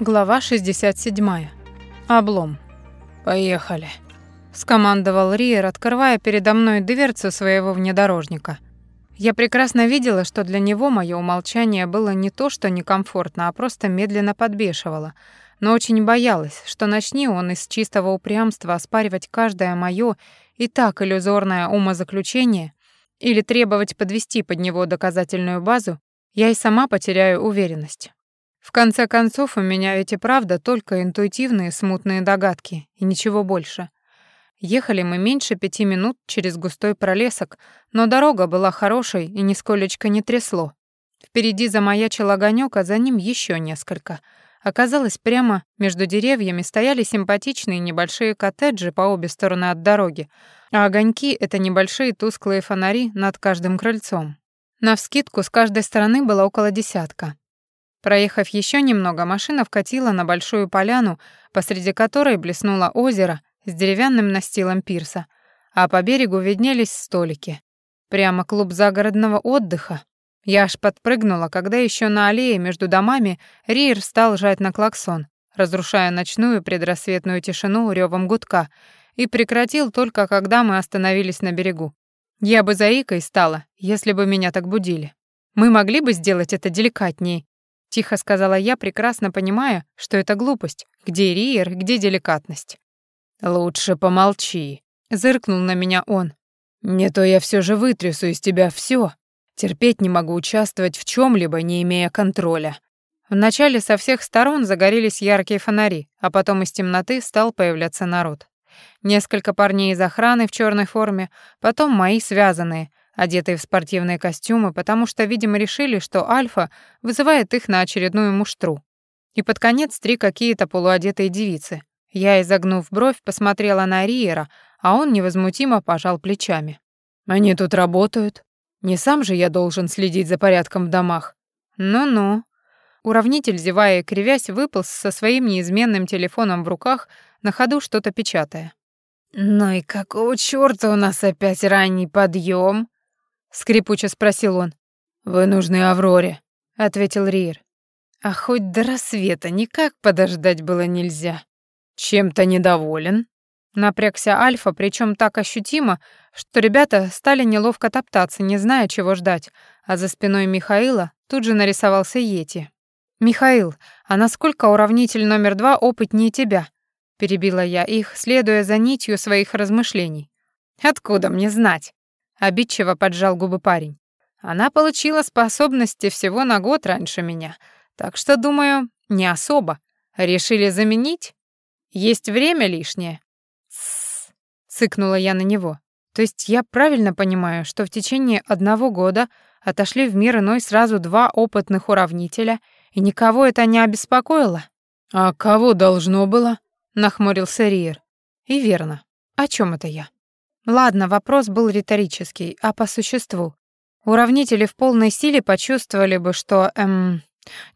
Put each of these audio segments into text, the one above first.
Глава 67. Облом. «Поехали», — скомандовал Риер, открывая передо мной дверцу своего внедорожника. Я прекрасно видела, что для него мое умолчание было не то, что некомфортно, а просто медленно подбешивало, но очень боялась, что начни он из чистого упрямства оспаривать каждое мое и так иллюзорное умозаключение или требовать подвести под него доказательную базу, я и сама потеряю уверенность. В конце концов, у меня ведь и правда только интуитивные смутные догадки, и ничего больше. Ехали мы меньше пяти минут через густой пролесок, но дорога была хорошей и нисколечко не трясло. Впереди замаячил огонёк, а за ним еще несколько. Оказалось, прямо между деревьями стояли симпатичные небольшие коттеджи по обе стороны от дороги, а огоньки — это небольшие тусклые фонари над каждым крыльцом. Навскидку с каждой стороны было около десятка. Проехав еще немного, машина вкатила на большую поляну, посреди которой блеснуло озеро с деревянным настилом пирса, а по берегу виднелись столики. Прямо клуб загородного отдыха. Я аж подпрыгнула, когда еще на аллее между домами Риер стал жать на клаксон, разрушая ночную предрассветную тишину ревом гудка, и прекратил только когда мы остановились на берегу. Я бы заикой стала, если бы меня так будили. Мы могли бы сделать это деликатнее, Тихо сказала я, прекрасно понимая, что это глупость. Где Риер, где деликатность? «Лучше помолчи», — зыркнул на меня он. «Не то я все же вытрясу из тебя все. Терпеть не могу участвовать в чем либо не имея контроля». Вначале со всех сторон загорелись яркие фонари, а потом из темноты стал появляться народ. Несколько парней из охраны в черной форме, потом мои связанные, одетые в спортивные костюмы, потому что, видимо, решили, что Альфа вызывает их на очередную муштру. И под конец три какие-то полуодетые девицы. Я, изогнув бровь, посмотрела на Риера, а он невозмутимо пожал плечами. «Они тут работают. Не сам же я должен следить за порядком в домах». «Ну-ну». Уравнитель, зевая и кривясь, выполз со своим неизменным телефоном в руках, на ходу что-то печатая. «Ну и какого чёрта у нас опять ранний подъем? Скрипуче спросил он. Вы нужны Авроре, ответил Риер. А хоть до рассвета никак подождать было нельзя. Чем-то недоволен? Напрягся Альфа, причем так ощутимо, что ребята стали неловко топтаться, не зная, чего ждать, а за спиной Михаила тут же нарисовался Йети. «Михаил, а насколько уравнитель номер два опытнее тебя?» Перебила я их, следуя за нитью своих размышлений. «Откуда мне знать?» Обидчиво поджал губы парень. Она получила способности всего на год раньше меня, так что, думаю, не особо. Решили заменить? Есть время лишнее? Цыкнула я на него. То есть я правильно понимаю, что в течение одного года отошли в мир иной сразу два опытных уравнителя, и никого это не обеспокоило? А кого должно было? нахмурился Риер. И верно. О чем это я? Ладно, вопрос был риторический, а по существу. Уравнители в полной силе почувствовали бы, что, эм,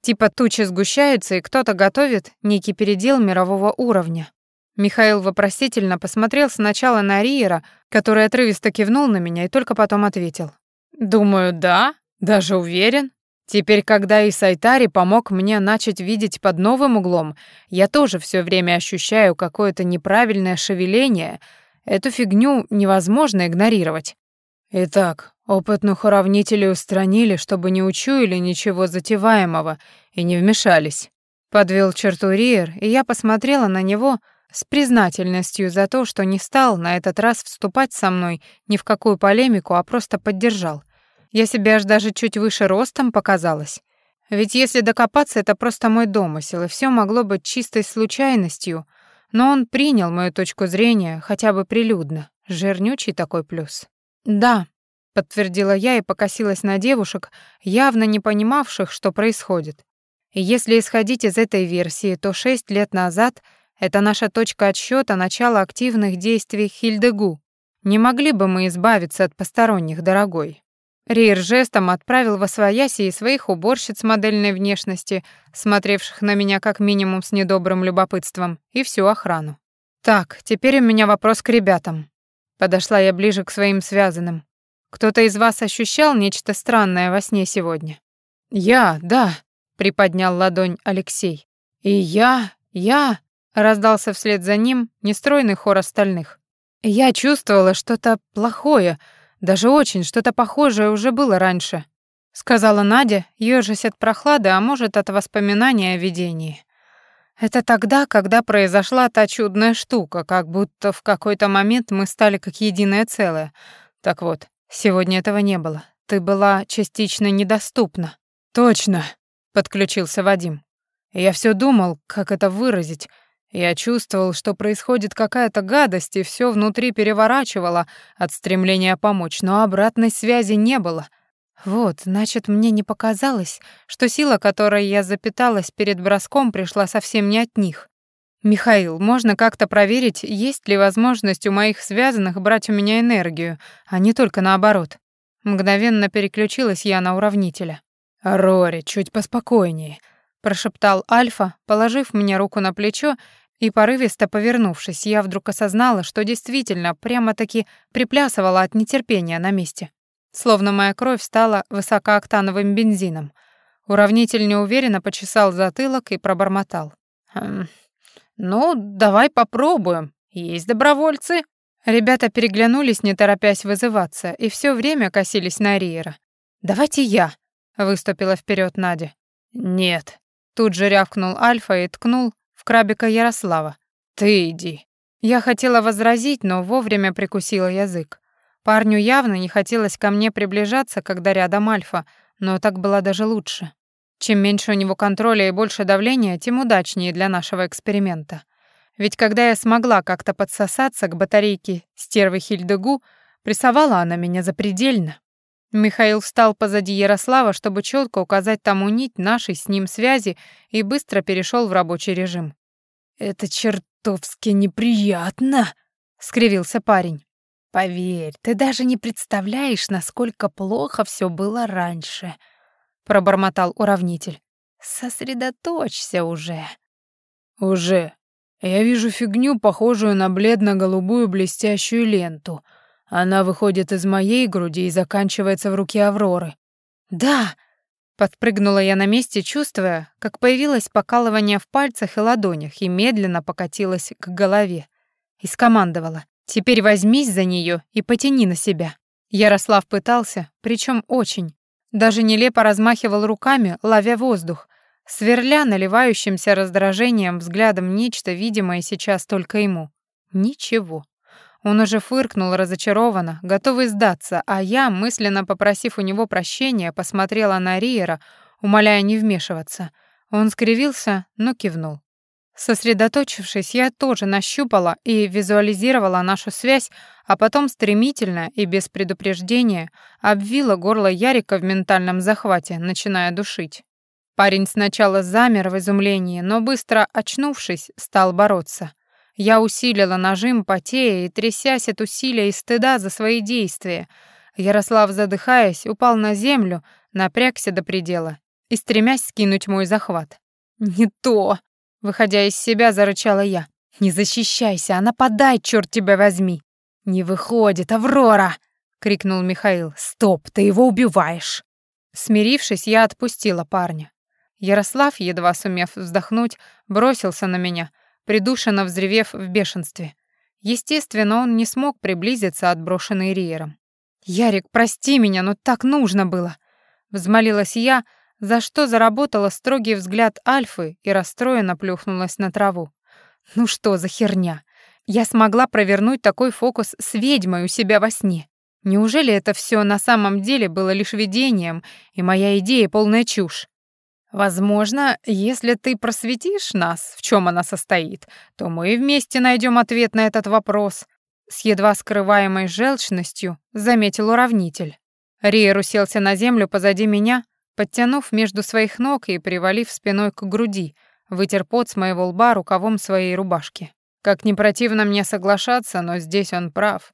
типа тучи сгущаются, и кто-то готовит некий передел мирового уровня. Михаил вопросительно посмотрел сначала на Риера, который отрывисто кивнул на меня и только потом ответил. «Думаю, да, даже уверен. Теперь, когда и Сайтари помог мне начать видеть под новым углом, я тоже все время ощущаю какое-то неправильное шевеление — Эту фигню невозможно игнорировать. Итак, опытных уравнителей устранили, чтобы не учуяли ничего затеваемого и не вмешались. Подвел черту Риер, и я посмотрела на него с признательностью за то, что не стал на этот раз вступать со мной ни в какую полемику, а просто поддержал. Я себя аж даже чуть выше ростом показалась. Ведь если докопаться, это просто мой домысел, и все могло быть чистой случайностью — но он принял мою точку зрения хотя бы прилюдно. Жирнючий такой плюс. «Да», — подтвердила я и покосилась на девушек, явно не понимавших, что происходит. Если исходить из этой версии, то шесть лет назад это наша точка отсчета начала активных действий Хильдегу. Не могли бы мы избавиться от посторонних, дорогой? Рейр жестом отправил во свояси и своих уборщиц модельной внешности, смотревших на меня как минимум с недобрым любопытством, и всю охрану. «Так, теперь у меня вопрос к ребятам». Подошла я ближе к своим связанным. «Кто-то из вас ощущал нечто странное во сне сегодня?» «Я, да», — приподнял ладонь Алексей. «И я, я...» — раздался вслед за ним нестройный хор остальных. «Я чувствовала что-то плохое, даже очень, что-то похожее уже было раньше», — сказала Надя, ёжась от прохлады, а может, от воспоминания о видении. «Это тогда, когда произошла та чудная штука, как будто в какой-то момент мы стали как единое целое. Так вот, сегодня этого не было. Ты была частично недоступна». «Точно», — подключился Вадим. «Я все думал, как это выразить, я чувствовал, что происходит какая-то гадость, и все внутри переворачивало от стремления помочь, но обратной связи не было. Вот, значит, мне не показалось, что сила, которой я запиталась перед броском, пришла совсем не от них. «Михаил, можно как-то проверить, есть ли возможность у моих связанных брать у меня энергию, а не только наоборот?» Мгновенно переключилась я на уравнителя. «Рори, чуть поспокойнее», — прошептал Альфа, положив мне руку на плечо и порывисто повернувшись, я вдруг осознала, что действительно прямо-таки приплясывала от нетерпения на месте. Словно моя кровь стала высокооктановым бензином. Уравнитель неуверенно почесал затылок и пробормотал. «Хм, «Ну, давай попробуем. Есть добровольцы». Ребята переглянулись, не торопясь вызываться, и все время косились на Риера. «Давайте я», — выступила вперед Надя. «Нет». Тут же рявкнул Альфа и ткнул в крабика Ярослава. «Ты иди». Я хотела возразить, но вовремя прикусила язык. Парню явно не хотелось ко мне приближаться, когда рядом Альфа, но так было даже лучше. Чем меньше у него контроля и больше давления, тем удачнее для нашего эксперимента. Ведь когда я смогла как-то подсосаться к батарейке стервы Хильдегу, прессовала она меня запредельно. Михаил встал позади Ярослава, чтобы четко указать тому нить нашей с ним связи и быстро перешел в рабочий режим. «Это чертовски неприятно», — скривился парень. «Поверь, ты даже не представляешь, насколько плохо все было раньше», — пробормотал уравнитель. «Сосредоточься уже». «Уже. Я вижу фигню, похожую на бледно-голубую блестящую ленту», она выходит из моей груди и заканчивается в руке Авроры. «Да!» — подпрыгнула я на месте, чувствуя, как появилось покалывание в пальцах и ладонях, и медленно покатилась к голове. И скомандовала. «Теперь возьмись за нее и потяни на себя». Ярослав пытался, причем очень. Даже нелепо размахивал руками, ловя воздух, сверля наливающимся раздражением взглядом нечто видимое сейчас только ему. Ничего. Он уже фыркнул разочарованно, готовый сдаться, а я, мысленно попросив у него прощения, посмотрела на Риера, умоляя не вмешиваться. Он скривился, но кивнул. Сосредоточившись, я тоже нащупала и визуализировала нашу связь, а потом стремительно и без предупреждения обвила горло Ярика в ментальном захвате, начиная душить. Парень сначала замер в изумлении, но быстро очнувшись, стал бороться. Я усилила нажим, потея и трясясь от усилия и стыда за свои действия. Ярослав, задыхаясь, упал на землю, напрягся до предела и стремясь скинуть мой захват. «Не то!» — выходя из себя, зарычала я. «Не защищайся, а нападай, черт тебя возьми!» «Не выходит, Аврора!» — крикнул Михаил. «Стоп, ты его убиваешь!» Смирившись, я отпустила парня. Ярослав, едва сумев вздохнуть, бросился на меня — придушенно взревев в бешенстве. Естественно, он не смог приблизиться, отброшенный Риером. «Ярик, прости меня, но так нужно было!» Взмолилась я, за что заработала строгий взгляд Альфы и расстроенно плюхнулась на траву. «Ну что за херня? Я смогла провернуть такой фокус с ведьмой у себя во сне. Неужели это все на самом деле было лишь видением, и моя идея полная чушь? Возможно, если ты просветишь нас, в чем она состоит, то мы вместе найдем ответ на этот вопрос. С едва скрываемой желчностью заметил уравнитель. Риер уселся на землю позади меня, подтянув между своих ног и привалив спиной к груди, вытер пот с моего лба рукавом своей рубашки. Как не противно мне соглашаться, но здесь он прав,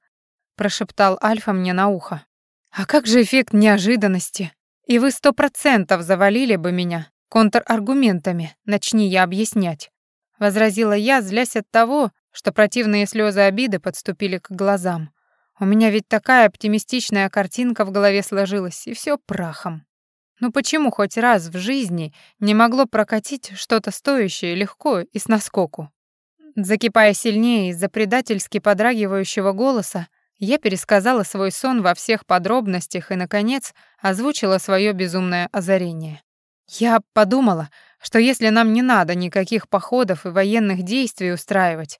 прошептал Альфа мне на ухо. А как же эффект неожиданности? И вы сто процентов завалили бы меня контраргументами, начни я объяснять. Возразила я, злясь от того, что противные слезы обиды подступили к глазам. У меня ведь такая оптимистичная картинка в голове сложилась, и все прахом. Ну почему хоть раз в жизни не могло прокатить что-то стоящее легко и с наскоку? Закипая сильнее из-за предательски подрагивающего голоса, я пересказала свой сон во всех подробностях и, наконец, озвучила свое безумное озарение. Я подумала, что если нам не надо никаких походов и военных действий устраивать,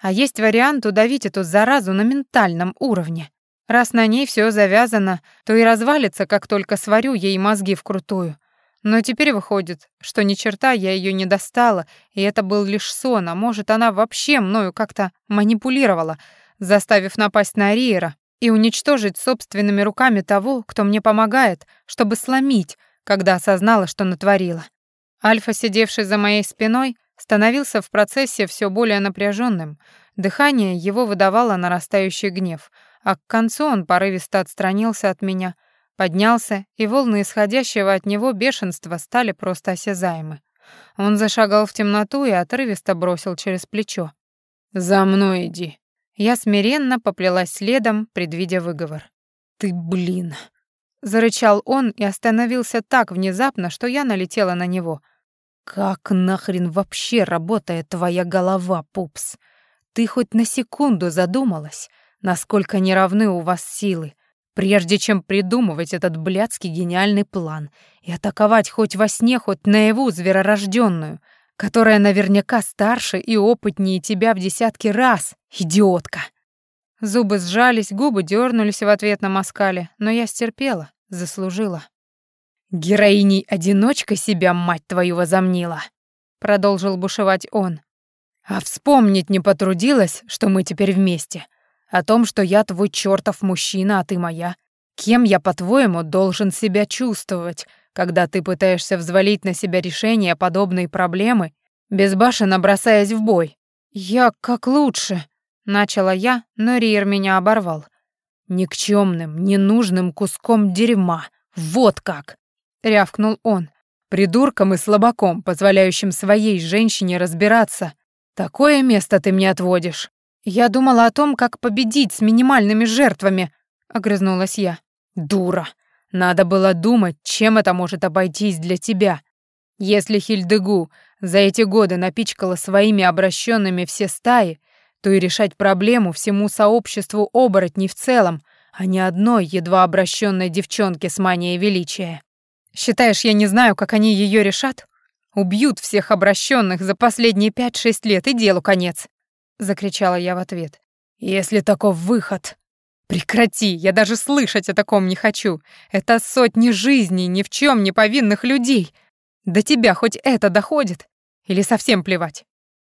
а есть вариант удавить эту заразу на ментальном уровне. Раз на ней все завязано, то и развалится, как только сварю ей мозги вкрутую. Но теперь выходит, что ни черта я ее не достала, и это был лишь сон, а может, она вообще мною как-то манипулировала, заставив напасть на Риера и уничтожить собственными руками того, кто мне помогает, чтобы сломить, когда осознала, что натворила. Альфа, сидевший за моей спиной, становился в процессе все более напряженным. Дыхание его выдавало нарастающий гнев, а к концу он порывисто отстранился от меня, поднялся, и волны исходящего от него бешенства стали просто осязаемы. Он зашагал в темноту и отрывисто бросил через плечо. «За мной иди». Я смиренно поплелась следом, предвидя выговор. «Ты блин!» Зарычал он и остановился так внезапно, что я налетела на него. «Как нахрен вообще работает твоя голова, пупс? Ты хоть на секунду задумалась, насколько неравны у вас силы, прежде чем придумывать этот блядский гениальный план и атаковать хоть во сне, хоть наяву зверорожденную, которая наверняка старше и опытнее тебя в десятки раз, идиотка!» Зубы сжались, губы дернулись в ответ на москале, но я стерпела, заслужила. «Героиней-одиночкой себя, мать твою, возомнила!» Продолжил бушевать он. «А вспомнить не потрудилась, что мы теперь вместе. О том, что я твой чертов мужчина, а ты моя. Кем я, по-твоему, должен себя чувствовать, когда ты пытаешься взвалить на себя решение подобной проблемы, безбашенно бросаясь в бой? Я как лучше, Начала я, но Риер меня оборвал. «Никчемным, ненужным куском дерьма. Вот как!» — рявкнул он. «Придурком и слабаком, позволяющим своей женщине разбираться. Такое место ты мне отводишь». «Я думала о том, как победить с минимальными жертвами», — огрызнулась я. «Дура. Надо было думать, чем это может обойтись для тебя. Если Хильдегу за эти годы напичкала своими обращенными все стаи, то и решать проблему всему сообществу оборотней в целом, а не одной едва обращенной девчонке с манией величия. Считаешь, я не знаю, как они ее решат? Убьют всех обращенных за последние пять-шесть лет, и делу конец!» — закричала я в ответ. «Если таков выход...» «Прекрати, я даже слышать о таком не хочу. Это сотни жизней ни в чем не повинных людей. До тебя хоть это доходит? Или совсем плевать?»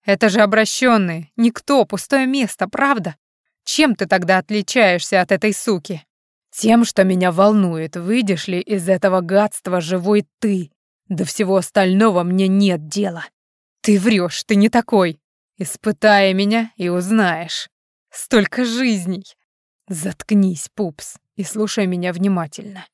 Это же обращенные, никто, пустое место, правда? Чем ты тогда отличаешься от этой суки? Тем, что меня волнует, выйдешь ли из этого гадства живой ты. До всего остального мне нет дела. Ты врешь, ты не такой. Испытай меня и узнаешь. Столько жизней. Заткнись, пупс, и слушай меня внимательно.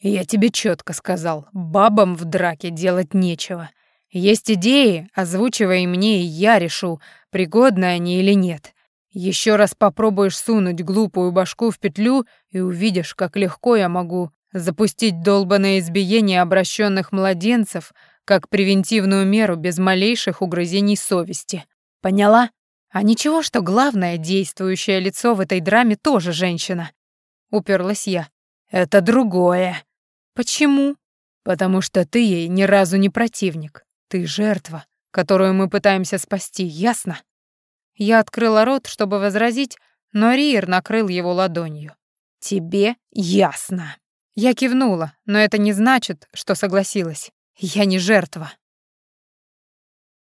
Я тебе четко сказал, бабам в драке делать нечего. Есть идеи, озвучивай мне, и я решу, пригодны они или нет. Еще раз попробуешь сунуть глупую башку в петлю и увидишь, как легко я могу запустить долбанное избиение обращенных младенцев как превентивную меру без малейших угрызений совести. Поняла? А ничего, что главное действующее лицо в этой драме тоже женщина. Уперлась я. Это другое. Почему? Потому что ты ей ни разу не противник. Ты жертва, которую мы пытаемся спасти, ясно? Я открыла рот, чтобы возразить, но Риер накрыл его ладонью. Тебе ясно. Я кивнула, но это не значит, что согласилась. Я не жертва.